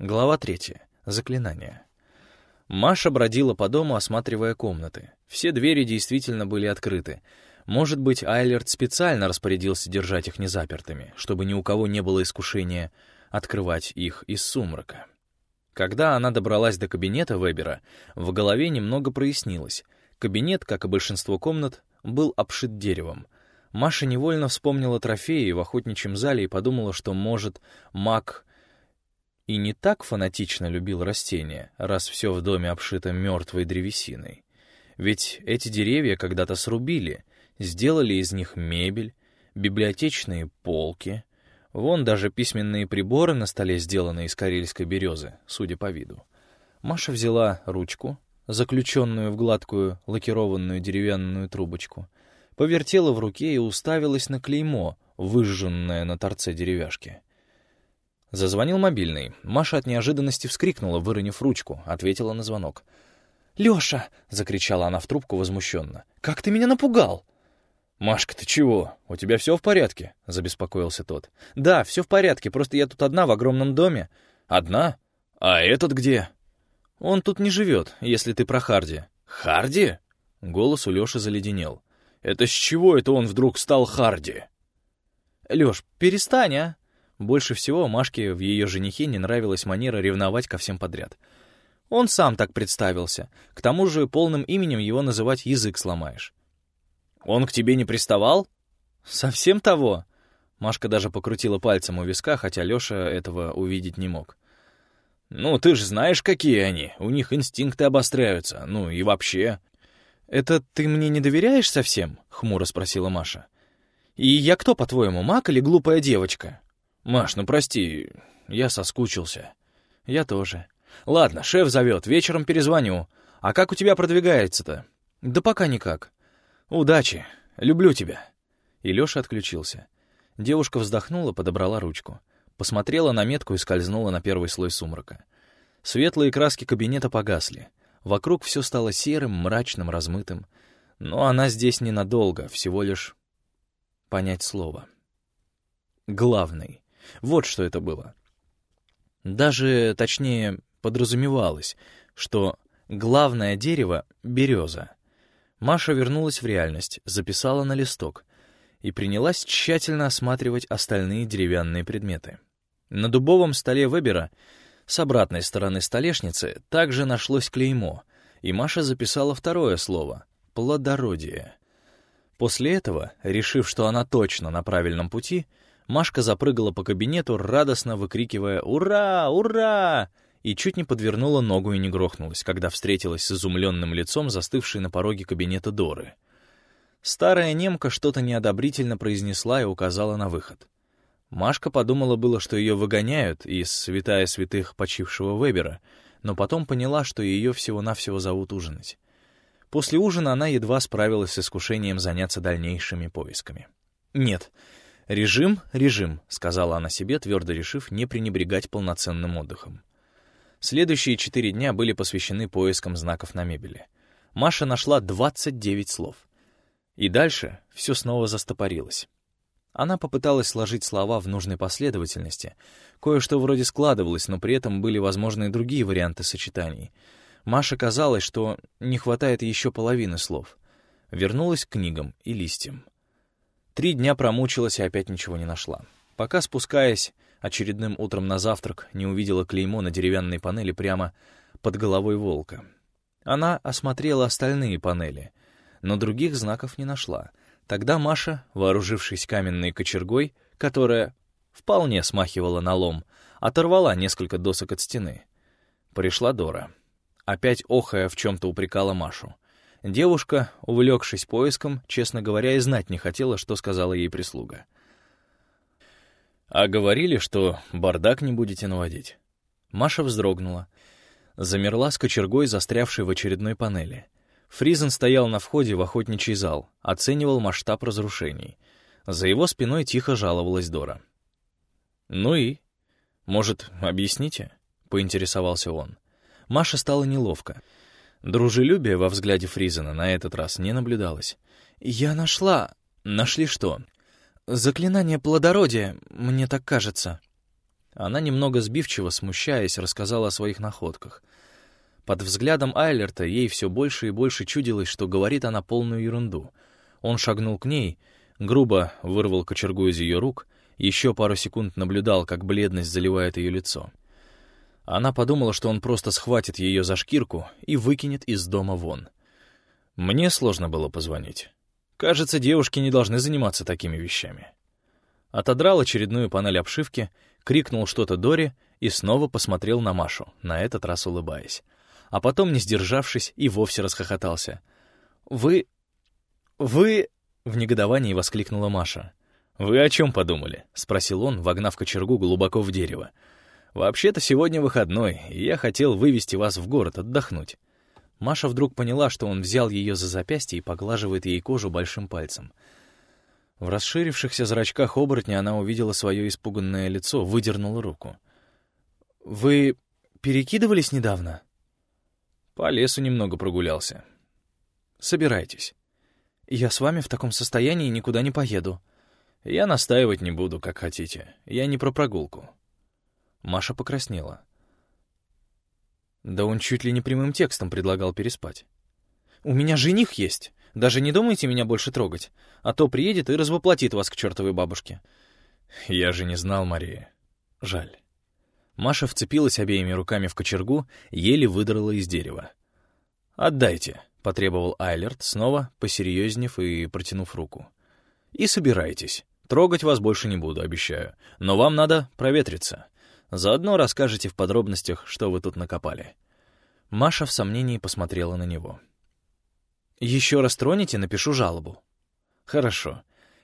Глава третья. Заклинание. Маша бродила по дому, осматривая комнаты. Все двери действительно были открыты. Может быть, Айлерт специально распорядился держать их незапертыми, чтобы ни у кого не было искушения открывать их из сумрака. Когда она добралась до кабинета Вебера, в голове немного прояснилось. Кабинет, как и большинство комнат, был обшит деревом. Маша невольно вспомнила трофеи в охотничьем зале и подумала, что, может, маг и не так фанатично любил растения, раз все в доме обшито мертвой древесиной. Ведь эти деревья когда-то срубили, сделали из них мебель, библиотечные полки. Вон даже письменные приборы на столе сделаны из карельской березы, судя по виду. Маша взяла ручку, заключенную в гладкую лакированную деревянную трубочку, повертела в руке и уставилась на клеймо, выжженное на торце деревяшки. Зазвонил мобильный. Маша от неожиданности вскрикнула, выронив ручку, ответила на звонок. «Лёша!» — закричала она в трубку возмущенно. «Как ты меня напугал!» «Машка, ты чего? У тебя все в порядке?» — забеспокоился тот. «Да, все в порядке, просто я тут одна в огромном доме». «Одна? А этот где?» «Он тут не живет, если ты про Харди». «Харди?» Голос у Лёши заледенел. «Это с чего это он вдруг стал Харди?» «Лёш, перестань, а!» Больше всего Машке в ее женихе не нравилась манера ревновать ко всем подряд. Он сам так представился. К тому же полным именем его называть язык сломаешь. «Он к тебе не приставал?» «Совсем того». Машка даже покрутила пальцем у виска, хотя Лёша этого увидеть не мог. «Ну, ты же знаешь, какие они. У них инстинкты обостряются. Ну и вообще...» «Это ты мне не доверяешь совсем?» — хмуро спросила Маша. «И я кто, по-твоему, маг или глупая девочка?» «Маш, ну прости, я соскучился». «Я тоже». «Ладно, шеф зовет, вечером перезвоню. А как у тебя продвигается-то?» «Да пока никак». «Удачи. Люблю тебя». И Лёша отключился. Девушка вздохнула, подобрала ручку. Посмотрела на метку и скользнула на первый слой сумрака. Светлые краски кабинета погасли. Вокруг все стало серым, мрачным, размытым. Но она здесь ненадолго, всего лишь понять слово. Главный. Вот что это было. Даже, точнее, подразумевалось, что главное дерево — береза. Маша вернулась в реальность, записала на листок и принялась тщательно осматривать остальные деревянные предметы. На дубовом столе Вебера с обратной стороны столешницы также нашлось клеймо, и Маша записала второе слово — «плодородие». После этого, решив, что она точно на правильном пути, — Машка запрыгала по кабинету, радостно выкрикивая «Ура! Ура!» и чуть не подвернула ногу и не грохнулась, когда встретилась с изумленным лицом, застывшей на пороге кабинета Доры. Старая немка что-то неодобрительно произнесла и указала на выход. Машка подумала было, что ее выгоняют из святая святых почившего Вебера, но потом поняла, что ее всего-навсего зовут ужинать. После ужина она едва справилась с искушением заняться дальнейшими поисками. Нет, «Режим, режим», — сказала она себе, твердо решив не пренебрегать полноценным отдыхом. Следующие четыре дня были посвящены поискам знаков на мебели. Маша нашла 29 слов. И дальше все снова застопорилось. Она попыталась сложить слова в нужной последовательности. Кое-что вроде складывалось, но при этом были возможны и другие варианты сочетаний. Маше казалось, что не хватает еще половины слов. Вернулась к книгам и листьям. Три дня промучилась и опять ничего не нашла. Пока, спускаясь очередным утром на завтрак, не увидела клеймо на деревянной панели прямо под головой волка. Она осмотрела остальные панели, но других знаков не нашла. Тогда Маша, вооружившись каменной кочергой, которая вполне смахивала на лом, оторвала несколько досок от стены. Пришла Дора. Опять охая в чем-то упрекала Машу. Девушка, увлекшись поиском, честно говоря, и знать не хотела, что сказала ей прислуга. «А говорили, что бардак не будете наводить?» Маша вздрогнула. Замерла с кочергой, застрявшей в очередной панели. Фризен стоял на входе в охотничий зал, оценивал масштаб разрушений. За его спиной тихо жаловалась Дора. «Ну и? Может, объясните?» — поинтересовался он. Маша стала неловко. Дружелюбия во взгляде Фризена на этот раз не наблюдалось. «Я нашла...» «Нашли что?» «Заклинание плодородия, мне так кажется». Она немного сбивчиво, смущаясь, рассказала о своих находках. Под взглядом Айлерта ей все больше и больше чудилось, что говорит она полную ерунду. Он шагнул к ней, грубо вырвал кочергу из ее рук, еще пару секунд наблюдал, как бледность заливает ее лицо. Она подумала, что он просто схватит ее за шкирку и выкинет из дома вон. Мне сложно было позвонить. Кажется, девушки не должны заниматься такими вещами. Отодрал очередную панель обшивки, крикнул что-то Дори и снова посмотрел на Машу, на этот раз улыбаясь. А потом, не сдержавшись, и вовсе расхохотался. «Вы... вы...» — в негодовании воскликнула Маша. «Вы о чем подумали?» — спросил он, вогнав кочергу глубоко в дерево. «Вообще-то сегодня выходной, и я хотел вывести вас в город отдохнуть». Маша вдруг поняла, что он взял ее за запястье и поглаживает ей кожу большим пальцем. В расширившихся зрачках оборотня она увидела свое испуганное лицо, выдернула руку. «Вы перекидывались недавно?» «По лесу немного прогулялся». «Собирайтесь. Я с вами в таком состоянии никуда не поеду». «Я настаивать не буду, как хотите. Я не про прогулку». Маша покраснела. Да он чуть ли не прямым текстом предлагал переспать. «У меня жених есть. Даже не думайте меня больше трогать, а то приедет и развоплотит вас к чертовой бабушке». «Я же не знал, Мария. Жаль». Маша вцепилась обеими руками в кочергу, еле выдрала из дерева. «Отдайте», — потребовал Айлерт, снова посерьезнев и протянув руку. «И собирайтесь. Трогать вас больше не буду, обещаю. Но вам надо проветриться. Заодно расскажете в подробностях, что вы тут накопали». Маша в сомнении посмотрела на него. «Еще раз тронете, напишу жалобу». «Хорошо.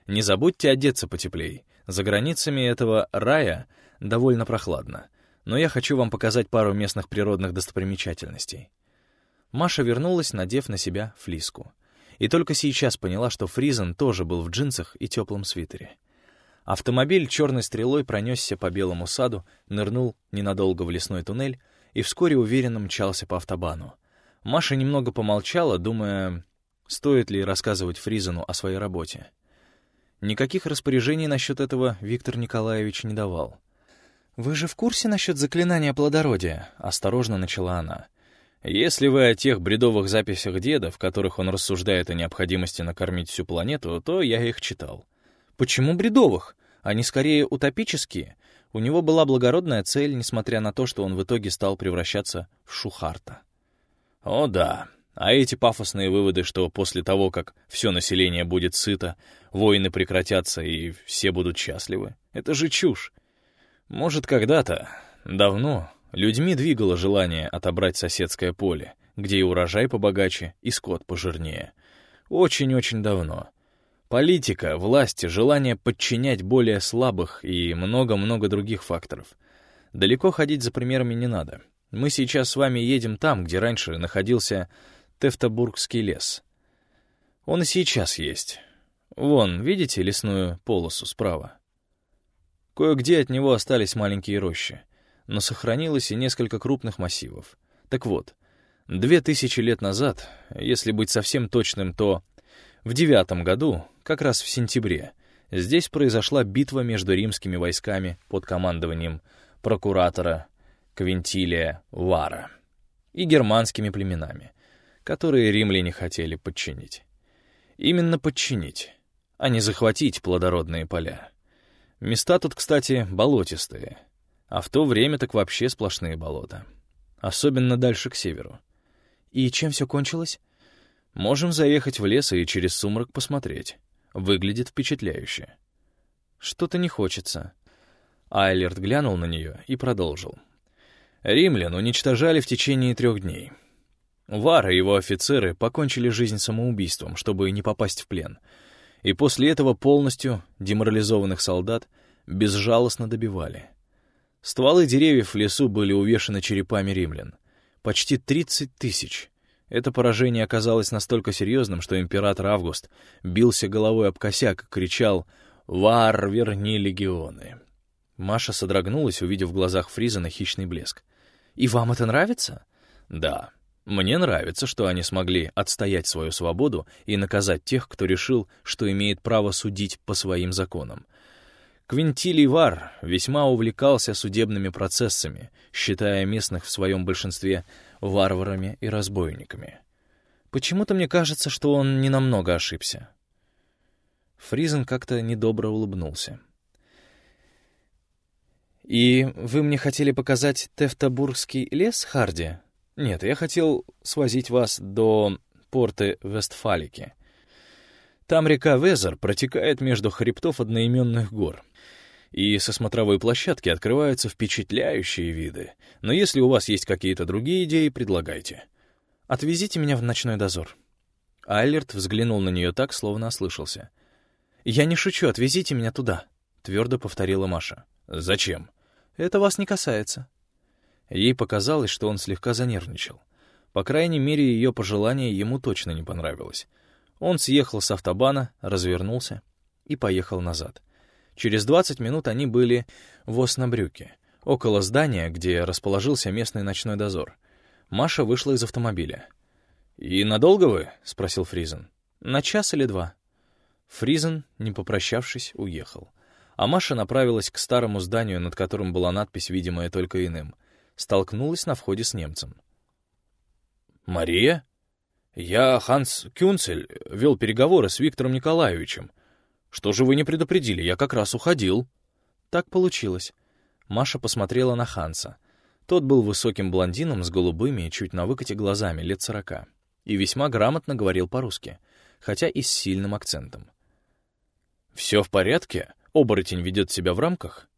Не забудьте одеться потеплей. За границами этого рая довольно прохладно. Но я хочу вам показать пару местных природных достопримечательностей». Маша вернулась, надев на себя флиску. И только сейчас поняла, что Фризен тоже был в джинсах и теплом свитере. Автомобиль черной стрелой пронесся по белому саду, нырнул ненадолго в лесной туннель и вскоре уверенно мчался по автобану. Маша немного помолчала, думая, стоит ли рассказывать Фризену о своей работе. Никаких распоряжений насчет этого Виктор Николаевич не давал. «Вы же в курсе насчет заклинания плодородия?» — осторожно начала она. «Если вы о тех бредовых записях деда, в которых он рассуждает о необходимости накормить всю планету, то я их читал». Почему бредовых? Они скорее утопические. У него была благородная цель, несмотря на то, что он в итоге стал превращаться в Шухарта. О да, а эти пафосные выводы, что после того, как все население будет сыто, войны прекратятся и все будут счастливы, это же чушь. Может, когда-то, давно, людьми двигало желание отобрать соседское поле, где и урожай побогаче, и скот пожирнее. Очень-очень давно. Политика, власть, желание подчинять более слабых и много-много других факторов. Далеко ходить за примерами не надо. Мы сейчас с вами едем там, где раньше находился Тевтобургский лес. Он и сейчас есть. Вон, видите лесную полосу справа? Кое-где от него остались маленькие рощи, но сохранилось и несколько крупных массивов. Так вот, две тысячи лет назад, если быть совсем точным, то в девятом году как раз в сентябре, здесь произошла битва между римскими войсками под командованием прокуратора Квинтилия Вара и германскими племенами, которые римляне хотели подчинить. Именно подчинить, а не захватить плодородные поля. Места тут, кстати, болотистые, а в то время так вообще сплошные болота. Особенно дальше к северу. И чем все кончилось? Можем заехать в лес и через сумрак посмотреть. Выглядит впечатляюще. Что-то не хочется. Айлерт глянул на нее и продолжил. Римлян уничтожали в течение трех дней. Вар и его офицеры покончили жизнь самоубийством, чтобы не попасть в плен. И после этого полностью деморализованных солдат безжалостно добивали. Стволы деревьев в лесу были увешаны черепами римлян. Почти 30 тысяч. Это поражение оказалось настолько серьезным, что император Август бился головой об косяк и кричал «Вар, верни легионы!». Маша содрогнулась, увидев в глазах Фризена хищный блеск. «И вам это нравится?» «Да. Мне нравится, что они смогли отстоять свою свободу и наказать тех, кто решил, что имеет право судить по своим законам. Квинтилий Вар весьма увлекался судебными процессами, считая местных в своем большинстве варварами и разбойниками. Почему-то мне кажется, что он ненамного ошибся. Фризен как-то недобро улыбнулся. «И вы мне хотели показать Тефтабургский лес, Харди?» «Нет, я хотел свозить вас до порты Вестфалики. Там река Везер протекает между хребтов одноименных гор, и со смотровой площадки открываются впечатляющие виды. Но если у вас есть какие-то другие идеи, предлагайте. Отвезите меня в ночной дозор». Айлерт взглянул на нее так, словно ослышался. «Я не шучу, отвезите меня туда», — твердо повторила Маша. «Зачем?» «Это вас не касается». Ей показалось, что он слегка занервничал. По крайней мере, ее пожелание ему точно не понравилось. Он съехал с автобана, развернулся и поехал назад. Через 20 минут они были в Оснабрюке, около здания, где расположился местный ночной дозор. Маша вышла из автомобиля. «И надолго вы?» — спросил Фризен. «На час или два». Фризен, не попрощавшись, уехал. А Маша направилась к старому зданию, над которым была надпись, видимая только иным. Столкнулась на входе с немцем. «Мария? Я, Ханс Кюнцель, вел переговоры с Виктором Николаевичем. Что же вы не предупредили? Я как раз уходил». Так получилось. Маша посмотрела на Ханса. Тот был высоким блондином с голубыми, чуть на выкате глазами, лет сорока, и весьма грамотно говорил по-русски, хотя и с сильным акцентом. «Все в порядке? Оборотень ведет себя в рамках?»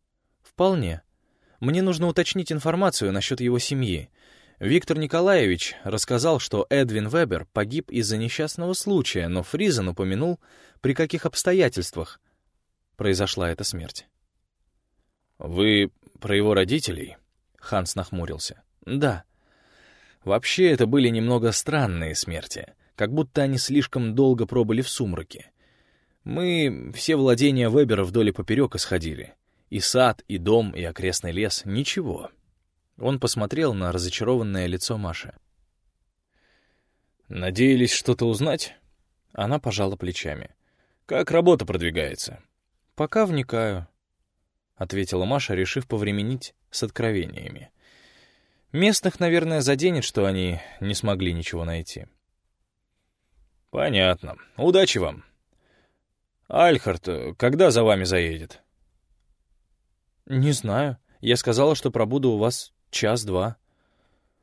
«Вполне. Мне нужно уточнить информацию насчет его семьи. Виктор Николаевич рассказал, что Эдвин Вебер погиб из-за несчастного случая, но Фризен упомянул, при каких обстоятельствах произошла эта смерть. «Вы про его родителей?» — Ханс нахмурился. «Да. Вообще, это были немного странные смерти, как будто они слишком долго пробыли в сумраке. Мы все владения Вебера вдоль и поперек исходили. И сад, и дом, и окрестный лес — ничего. Он посмотрел на разочарованное лицо Маши. «Надеялись что-то узнать?» Она пожала плечами. «Как работа продвигается?» «Пока вникаю», — ответила Маша, решив повременить с откровениями. «Местных, наверное, заденет, что они не смогли ничего найти». «Понятно. Удачи вам. Альхард, когда за вами заедет?» «Не знаю. Я сказала, что пробуду у вас час-два».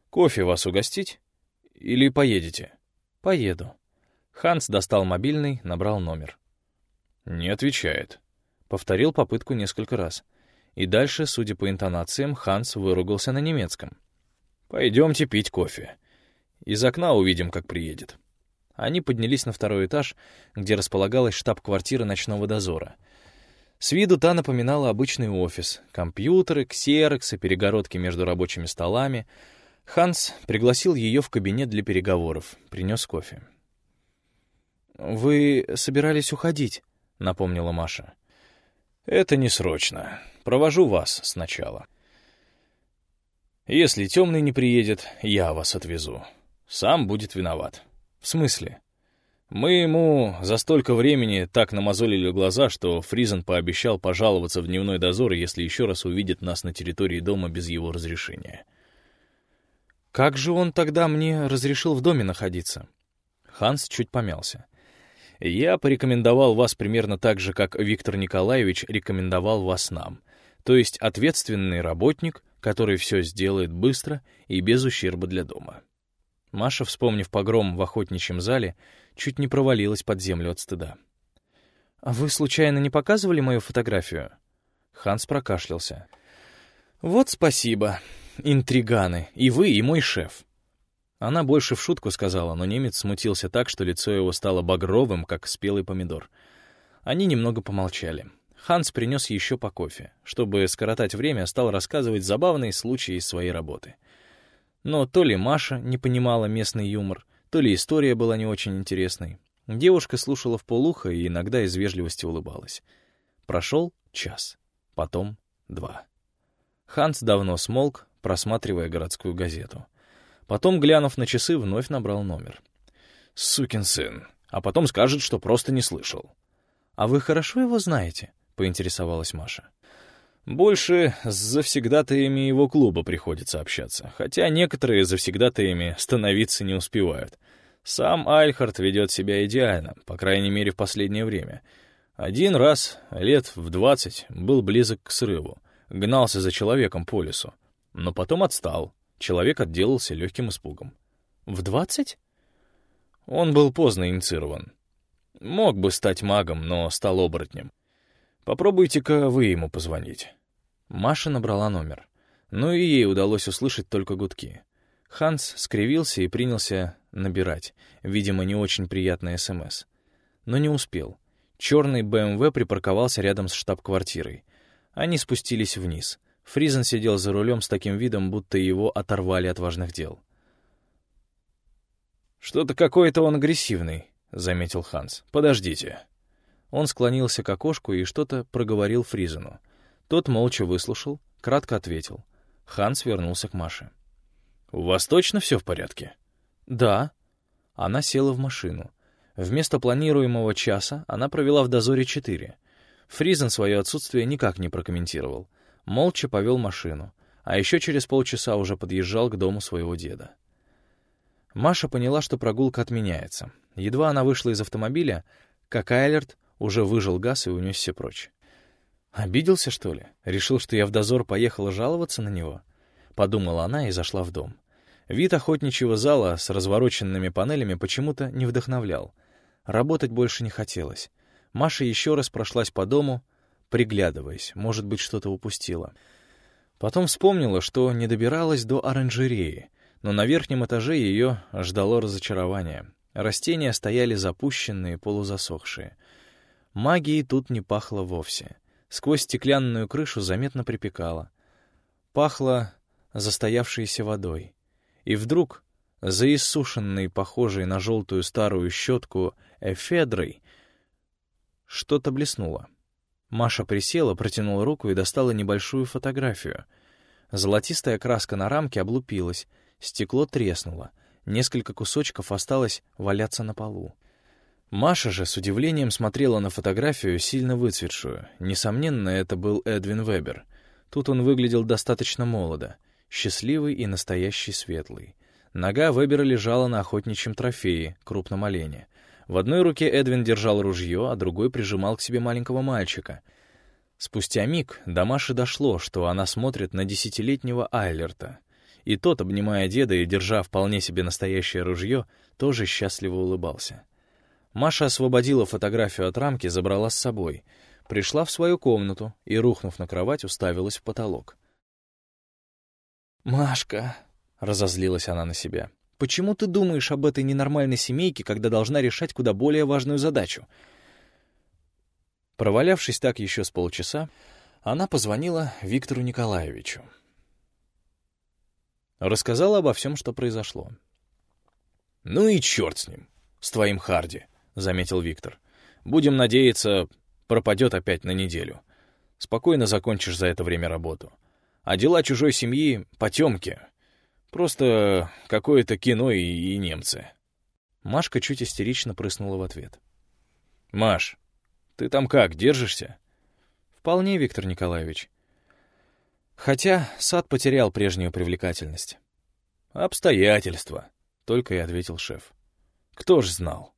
«Кофе вас угостить? Или поедете?» «Поеду». Ханс достал мобильный, набрал номер. «Не отвечает». Повторил попытку несколько раз. И дальше, судя по интонациям, Ханс выругался на немецком. «Пойдемте пить кофе. Из окна увидим, как приедет». Они поднялись на второй этаж, где располагалась штаб-квартира ночного дозора. С виду та напоминала обычный офис. Компьютеры, ксероксы, перегородки между рабочими столами. Ханс пригласил ее в кабинет для переговоров, принес кофе. «Вы собирались уходить?» — напомнила Маша. «Это не срочно. Провожу вас сначала. Если темный не приедет, я вас отвезу. Сам будет виноват». «В смысле?» «Мы ему за столько времени так намазолили глаза, что Фризен пообещал пожаловаться в дневной дозор, если еще раз увидит нас на территории дома без его разрешения». «Как же он тогда мне разрешил в доме находиться?» Ханс чуть помялся. «Я порекомендовал вас примерно так же, как Виктор Николаевич рекомендовал вас нам. То есть ответственный работник, который все сделает быстро и без ущерба для дома». Маша, вспомнив погром в охотничьем зале, чуть не провалилась под землю от стыда. «А вы, случайно, не показывали мою фотографию?» Ханс прокашлялся. «Вот спасибо, интриганы, и вы, и мой шеф». Она больше в шутку сказала, но немец смутился так, что лицо его стало багровым, как спелый помидор. Они немного помолчали. Ханс принес еще по кофе. Чтобы скоротать время, стал рассказывать забавные случаи из своей работы. Но то ли Маша не понимала местный юмор, то ли история была не очень интересной. Девушка слушала в полухо и иногда из вежливости улыбалась. Прошел час, потом два. Ханс давно смолк, просматривая городскую газету. Потом, глянув на часы, вновь набрал номер. «Сукин сын!» А потом скажет, что просто не слышал. «А вы хорошо его знаете?» — поинтересовалась Маша. Больше с завсегдатаями его клуба приходится общаться, хотя некоторые завсегдатаями становиться не успевают. Сам Альхард ведет себя идеально, по крайней мере, в последнее время. Один раз, лет в двадцать, был близок к срыву, гнался за человеком по лесу, но потом отстал. Человек отделался легким испугом. «В двадцать?» Он был поздно инициирован. Мог бы стать магом, но стал оборотнем. Попробуйте-ка вы ему позвонить». Маша набрала номер. Но и ей удалось услышать только гудки. Ханс скривился и принялся набирать, видимо, не очень приятный СМС. Но не успел. Черный БМВ припарковался рядом с штаб-квартирой. Они спустились вниз. Фризен сидел за рулем с таким видом, будто его оторвали от важных дел. «Что-то какой-то он агрессивный», — заметил Ханс. «Подождите». Он склонился к окошку и что-то проговорил Фризену. Тот молча выслушал, кратко ответил. Ханс вернулся к Маше. «У вас точно все в порядке?» «Да». Она села в машину. Вместо планируемого часа она провела в дозоре четыре. Фризен свое отсутствие никак не прокомментировал. Молча повел машину, а еще через полчаса уже подъезжал к дому своего деда. Маша поняла, что прогулка отменяется. Едва она вышла из автомобиля, как Айлерт уже выжил газ и унесся прочь. «Обиделся, что ли? Решил, что я в дозор поехала жаловаться на него?» Подумала она и зашла в дом. Вид охотничьего зала с развороченными панелями почему-то не вдохновлял. Работать больше не хотелось. Маша еще раз прошлась по дому, приглядываясь, может быть, что-то упустила. Потом вспомнила, что не добиралась до оранжереи, но на верхнем этаже ее ждало разочарование. Растения стояли запущенные, полузасохшие. Магией тут не пахло вовсе. Сквозь стеклянную крышу заметно припекало. Пахло застоявшейся водой. И вдруг, за иссушенной, похожей на желтую старую щетку, эфедрой, что-то блеснуло. Маша присела, протянула руку и достала небольшую фотографию. Золотистая краска на рамке облупилась, стекло треснуло, несколько кусочков осталось валяться на полу. Маша же с удивлением смотрела на фотографию, сильно выцветшую. Несомненно, это был Эдвин Вебер. Тут он выглядел достаточно молодо, счастливый и настоящий светлый. Нога Вебера лежала на охотничьем трофее, крупном олене. В одной руке Эдвин держал ружье, а другой прижимал к себе маленького мальчика. Спустя миг до Маши дошло, что она смотрит на десятилетнего Айлерта. И тот, обнимая деда и держа вполне себе настоящее ружье, тоже счастливо улыбался. Маша освободила фотографию от рамки, забрала с собой. Пришла в свою комнату и, рухнув на кровать, уставилась в потолок. «Машка», — разозлилась она на себя, — «почему ты думаешь об этой ненормальной семейке, когда должна решать куда более важную задачу?» Провалявшись так еще с полчаса, она позвонила Виктору Николаевичу. Рассказала обо всем, что произошло. «Ну и черт с ним, с твоим Харди», — заметил Виктор. «Будем надеяться, пропадет опять на неделю. Спокойно закончишь за это время работу. А дела чужой семьи — потемки. Просто какое-то кино и, и немцы». Машка чуть истерично прыснула в ответ. «Маш, ты там как, держишься?» «Вполне, Виктор Николаевич. Хотя сад потерял прежнюю привлекательность». «Обстоятельства», — только и ответил шеф. «Кто ж знал?»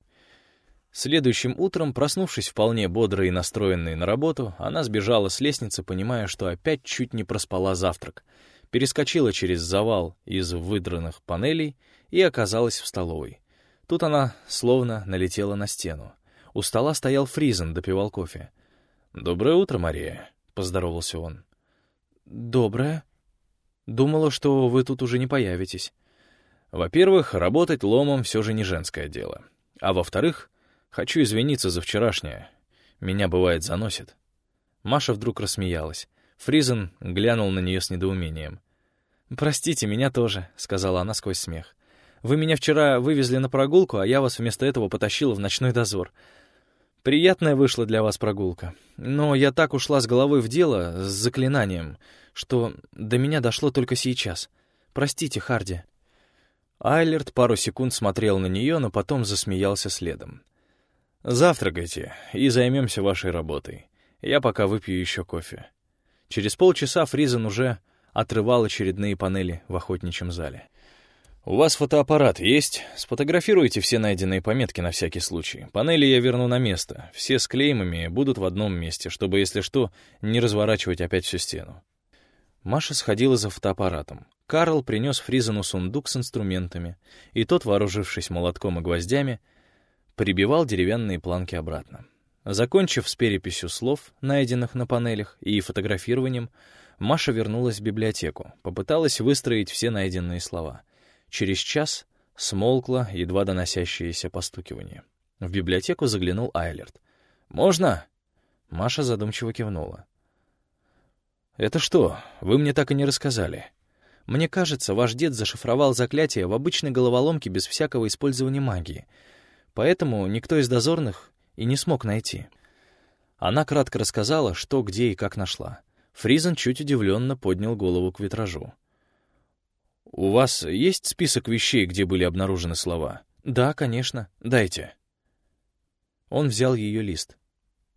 Следующим утром, проснувшись вполне бодрой и настроенной на работу, она сбежала с лестницы, понимая, что опять чуть не проспала завтрак, перескочила через завал из выдранных панелей и оказалась в столовой. Тут она словно налетела на стену. У стола стоял Фризен, допивал кофе. «Доброе утро, Мария», — поздоровался он. «Доброе. Думала, что вы тут уже не появитесь». «Во-первых, работать ломом все же не женское дело. А во-вторых, Хочу извиниться за вчерашнее. Меня, бывает, заносит». Маша вдруг рассмеялась. Фризен глянул на нее с недоумением. «Простите, меня тоже», — сказала она сквозь смех. «Вы меня вчера вывезли на прогулку, а я вас вместо этого потащила в ночной дозор. Приятная вышла для вас прогулка. Но я так ушла с головой в дело, с заклинанием, что до меня дошло только сейчас. Простите, Харди». Айлерт пару секунд смотрел на нее, но потом засмеялся следом. Завтракайте и займемся вашей работой. Я пока выпью еще кофе. Через полчаса Фризен уже отрывал очередные панели в охотничьем зале. «У вас фотоаппарат есть? Сфотографируйте все найденные пометки на всякий случай. Панели я верну на место. Все с клеймами будут в одном месте, чтобы, если что, не разворачивать опять всю стену». Маша сходила за фотоаппаратом. Карл принес Фризену сундук с инструментами, и тот, вооружившись молотком и гвоздями, прибивал деревянные планки обратно. Закончив с переписью слов, найденных на панелях, и фотографированием, Маша вернулась в библиотеку, попыталась выстроить все найденные слова. Через час смолкло едва доносящееся постукивание. В библиотеку заглянул Айлерт. «Можно?» Маша задумчиво кивнула. «Это что? Вы мне так и не рассказали. Мне кажется, ваш дед зашифровал заклятие в обычной головоломке без всякого использования магии. Поэтому никто из дозорных и не смог найти. Она кратко рассказала, что, где и как нашла. Фризен чуть удивленно поднял голову к витражу. «У вас есть список вещей, где были обнаружены слова?» «Да, конечно. Дайте». Он взял ее лист.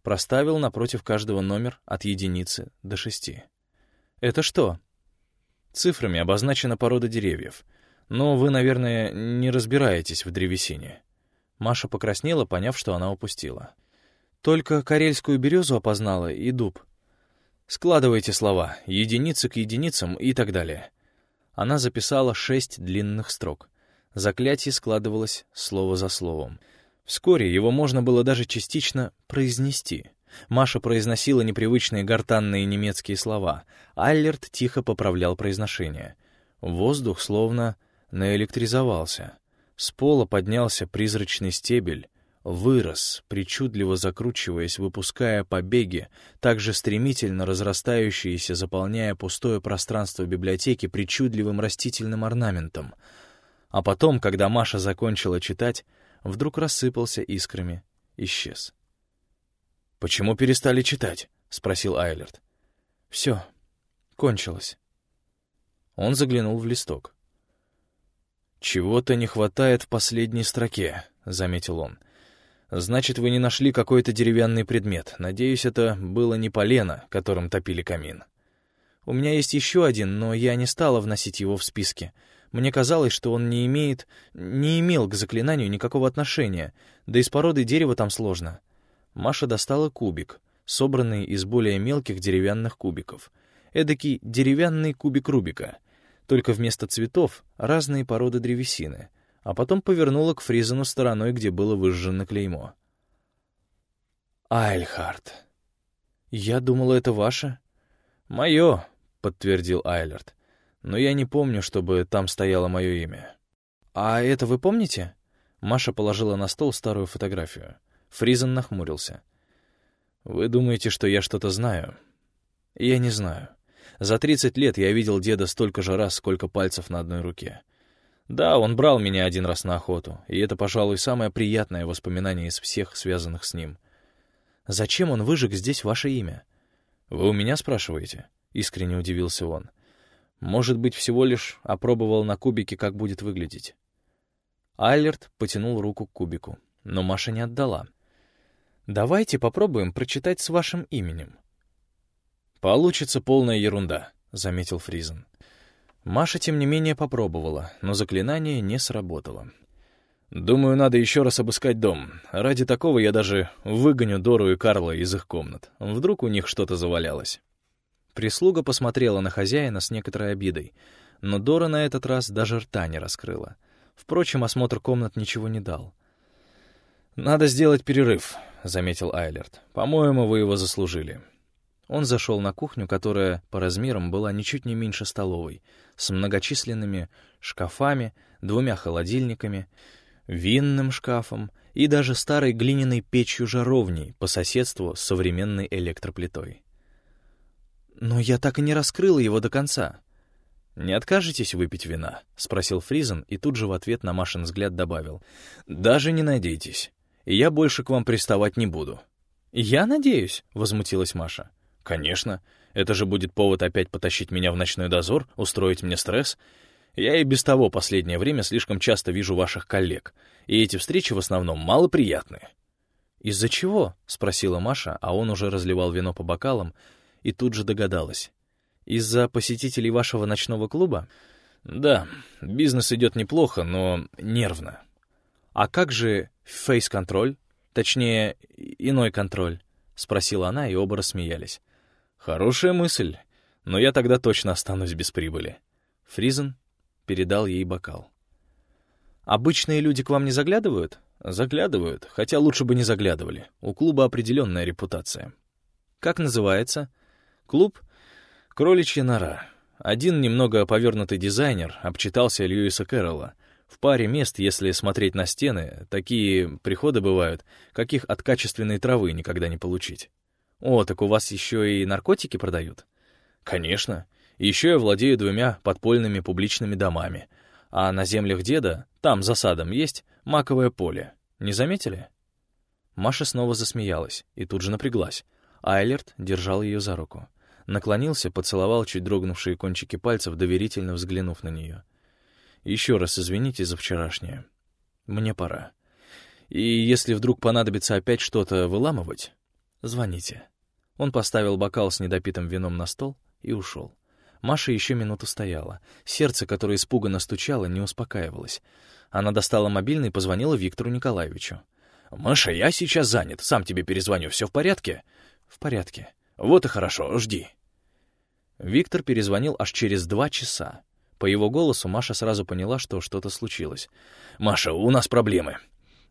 Проставил напротив каждого номер от единицы до шести. «Это что?» Цифрами обозначена порода деревьев. Но вы, наверное, не разбираетесь в древесине. Маша покраснела, поняв, что она упустила. Только карельскую березу опознала и дуб. Складывайте слова, единицы к единицам и так далее. Она записала шесть длинных строк. Заклятие складывалось слово за словом. Вскоре его можно было даже частично произнести. Маша произносила непривычные гортанные немецкие слова. Аллерт тихо поправлял произношение. Воздух словно наэлектризовался. С пола поднялся призрачный стебель, вырос, причудливо закручиваясь, выпуская побеги, также стремительно разрастающиеся, заполняя пустое пространство библиотеки причудливым растительным орнаментом. А потом, когда Маша закончила читать, вдруг рассыпался искрами, исчез. «Почему перестали читать?» — спросил Айлерт. «Все, кончилось». Он заглянул в листок. «Чего-то не хватает в последней строке», — заметил он. «Значит, вы не нашли какой-то деревянный предмет. Надеюсь, это было не полено, которым топили камин». «У меня есть еще один, но я не стала вносить его в списки. Мне казалось, что он не имеет... не имел к заклинанию никакого отношения, да и с породой дерева там сложно. Маша достала кубик, собранный из более мелких деревянных кубиков. Эдакий деревянный кубик Рубика, только вместо цветов разные породы древесины, а потом повернула к Фризену стороной, где было выжжено клеймо. «Айльхард. Я думала, это ваше?» «Мое», — подтвердил Айлерт. «Но я не помню, чтобы там стояло мое имя». «А это вы помните?» Маша положила на стол старую фотографию. Фризен нахмурился. «Вы думаете, что я что-то знаю?» «Я не знаю. За 30 лет я видел деда столько же раз, сколько пальцев на одной руке. Да, он брал меня один раз на охоту, и это, пожалуй, самое приятное воспоминание из всех, связанных с ним. Зачем он выжег здесь ваше имя?» «Вы у меня спрашиваете?» — искренне удивился он. «Может быть, всего лишь опробовал на кубике, как будет выглядеть». Айлерт потянул руку к кубику, но Маша не отдала — Давайте попробуем прочитать с вашим именем. Получится полная ерунда, заметил Фризен. Маша, тем не менее, попробовала, но заклинание не сработало. «Думаю, надо еще раз обыскать дом. Ради такого я даже выгоню Дору и Карла из их комнат. Вдруг у них что-то завалялось». Прислуга посмотрела на хозяина с некоторой обидой, но Дора на этот раз даже рта не раскрыла. Впрочем, осмотр комнат ничего не дал. «Надо сделать перерыв», — заметил Айлерт. «По-моему, вы его заслужили». Он зашел на кухню, которая по размерам была ничуть не меньше столовой, с многочисленными шкафами, двумя холодильниками, винным шкафом и даже старой глиняной печью-жаровней по соседству с современной электроплитой. «Но я так и не раскрыл его до конца». «Не откажетесь выпить вина?» — спросил Фризен и тут же в ответ на Машин взгляд добавил. «Даже не надейтесь я больше к вам приставать не буду». «Я надеюсь», — возмутилась Маша. «Конечно. Это же будет повод опять потащить меня в ночной дозор, устроить мне стресс. Я и без того последнее время слишком часто вижу ваших коллег, и эти встречи в основном малоприятные». «Из-за чего?» — спросила Маша, а он уже разливал вино по бокалам, и тут же догадалась. «Из-за посетителей вашего ночного клуба?» «Да, бизнес идет неплохо, но нервно». «А как же фейс-контроль? Точнее, иной контроль?» — спросила она, и оба рассмеялись. «Хорошая мысль, но я тогда точно останусь без прибыли». Фризен передал ей бокал. «Обычные люди к вам не заглядывают?» «Заглядывают, хотя лучше бы не заглядывали. У клуба определенная репутация». «Как называется?» «Клуб «Кроличья нора». Один немного повернутый дизайнер обчитался Льюиса Кэрролла. В паре мест, если смотреть на стены, такие приходы бывают, каких от качественной травы никогда не получить. «О, так у вас еще и наркотики продают?» «Конечно. Еще я владею двумя подпольными публичными домами. А на землях деда, там за садом, есть маковое поле. Не заметили?» Маша снова засмеялась и тут же напряглась. Айлерт держал ее за руку. Наклонился, поцеловал чуть дрогнувшие кончики пальцев, доверительно взглянув на нее. «Еще раз извините за вчерашнее. Мне пора. И если вдруг понадобится опять что-то выламывать, звоните». Он поставил бокал с недопитым вином на стол и ушел. Маша еще минуту стояла. Сердце, которое испуганно стучало, не успокаивалось. Она достала мобильный и позвонила Виктору Николаевичу. «Маша, я сейчас занят. Сам тебе перезвоню. Все в порядке?» «В порядке». «Вот и хорошо. Жди». Виктор перезвонил аж через два часа. По его голосу Маша сразу поняла, что что-то случилось. «Маша, у нас проблемы.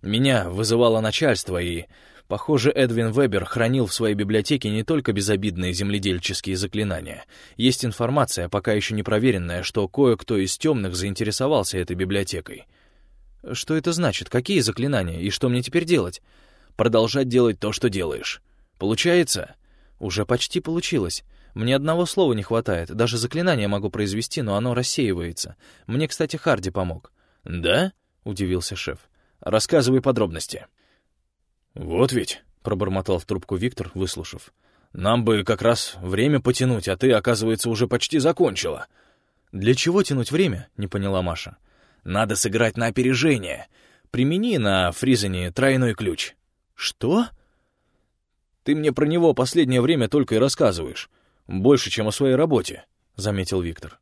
Меня вызывало начальство, и, похоже, Эдвин Вебер хранил в своей библиотеке не только безобидные земледельческие заклинания. Есть информация, пока еще не проверенная, что кое-кто из темных заинтересовался этой библиотекой. Что это значит? Какие заклинания? И что мне теперь делать? Продолжать делать то, что делаешь. Получается? Уже почти получилось. Мне одного слова не хватает. Даже заклинание могу произвести, но оно рассеивается. Мне, кстати, Харди помог. «Да?» — удивился шеф. Рассказывай подробности». «Вот ведь», — пробормотал в трубку Виктор, выслушав. «Нам бы как раз время потянуть, а ты, оказывается, уже почти закончила». «Для чего тянуть время?» — не поняла Маша. «Надо сыграть на опережение. Примени на фризане тройной ключ». «Что?» «Ты мне про него последнее время только и рассказываешь. Больше, чем о своей работе», — заметил Виктор.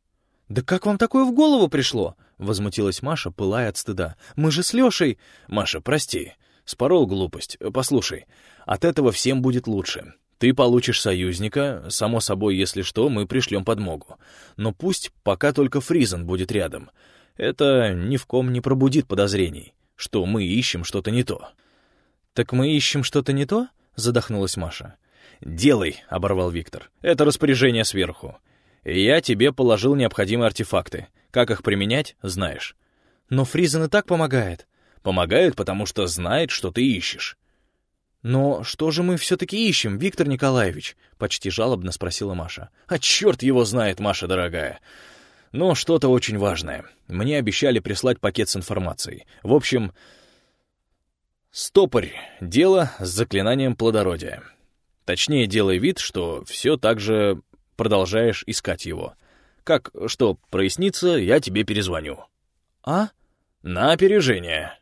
«Да как вам такое в голову пришло?» — возмутилась Маша, пылая от стыда. «Мы же с Лешей...» «Маша, прости. Спорол глупость. Послушай, от этого всем будет лучше. Ты получишь союзника, само собой, если что, мы пришлем подмогу. Но пусть пока только Фризен будет рядом. Это ни в ком не пробудит подозрений, что мы ищем что-то не то». «Так мы ищем что-то не то?» — задохнулась Маша. «Делай», — оборвал Виктор. «Это распоряжение сверху. Я тебе положил необходимые артефакты. Как их применять, знаешь. Но Фризен и так помогает. Помогает, потому что знает, что ты ищешь. «Но что же мы все-таки ищем, Виктор Николаевич?» — почти жалобно спросила Маша. «А черт его знает, Маша дорогая. Но что-то очень важное. Мне обещали прислать пакет с информацией. В общем, стопорь — дело с заклинанием плодородия. Точнее, делай вид, что все так же продолжаешь искать его. Как что прояснится, я тебе перезвоню. А? На опережение.